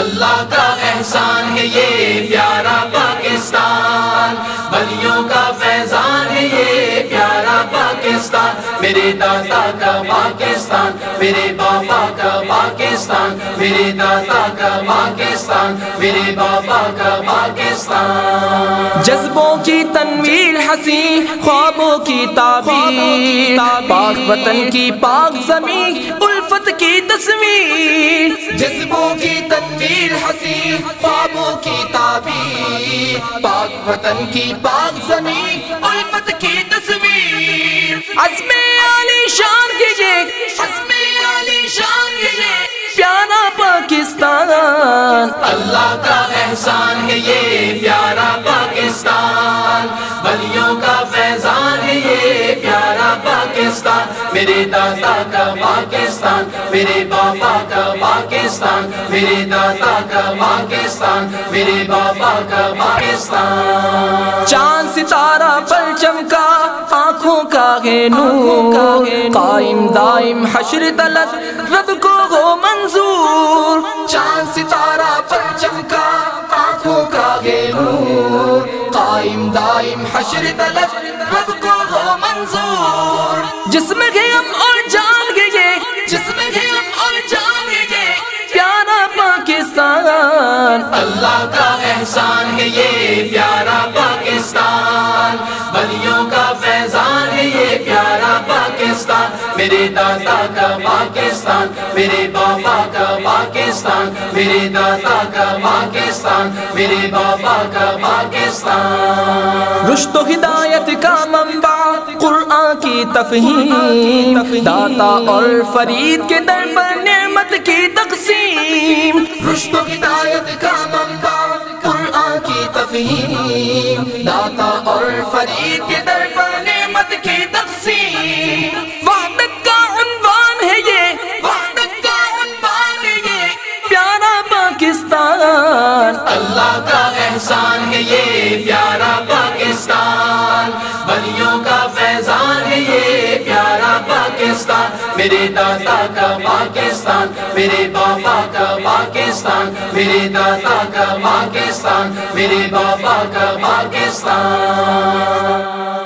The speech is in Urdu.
اللہ کا احسان ہے یہ پیارا پاکستان۔ بلیوں کا فیضان ہے یہ پیارا پاکستان۔ میرے دادا کا پاکستان میرے بابا کا پاکستان۔ میرے دادا کا پاکستان میرے بابا کا پاکستان۔ جذبوں کی تنویر ہنسی خوابوں کی تعبیر۔ پاک وطن کی پاک زمین تصویر۔ جذبوں کی تنویر ہنسی خوابوں کی تعبیر۔ پاک وطن کی پاک زمین الفت کی تصویر۔ عزم علی شان کے یہ عزم علی شان کے یہ پیارا پاکستان۔ اللہ کا احسان ہے یہ پیارا پاکستان۔ بلیوں کا میرے دادا کا پاکستان، میرے بابا کا پاکستان، میرے دادا کا پاکستان، میرے بابا کا پاکستان۔ چاند ستارہ پر چمکا، آنکھوں کا ہے نور۔ قائم دائم حشر تلک رب کو ہو منظور۔ چاند ستارہ قائم دائم حشر تلک رب کو ہو منظور۔ جس میں ہے ہم اور جان گے یہ جس میں ہے ہم اور جان گے پیارا پاکستان۔ اللہ کا احسان ہے یہ، پیارا پاکستان۔ بلیوں کا فیضان ہے یہ، پیارا پاکستان۔ میرے دادا کا پاکستان، میرے بابا کا پاکستان۔ میرے دادا کا پاکستان۔ میرے بابا کا پاکستان۔ رشت و ہدایت کا منبع قرآن کی تفہیم۔ داتا اور فرید کے در پر نعمت کی تقسیم۔ رشت و ہدایت کا منبع قرآن کی تفہیم۔ داتا اور فرید کے در پر اللہ کا احسان ہے یہ پیارا پاکستان۔ بلیوں کا فیضان ہے یہ پیارا پاکستان۔ میرے دادا کا پاکستان، میرے بابا کا پاکستان۔ میرے دادا کا پاکستان، میرے بابا کا پاکستان۔